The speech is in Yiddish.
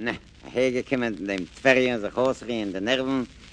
Ne, hege kimmen dem Tverien sich ausrien, den Nerven,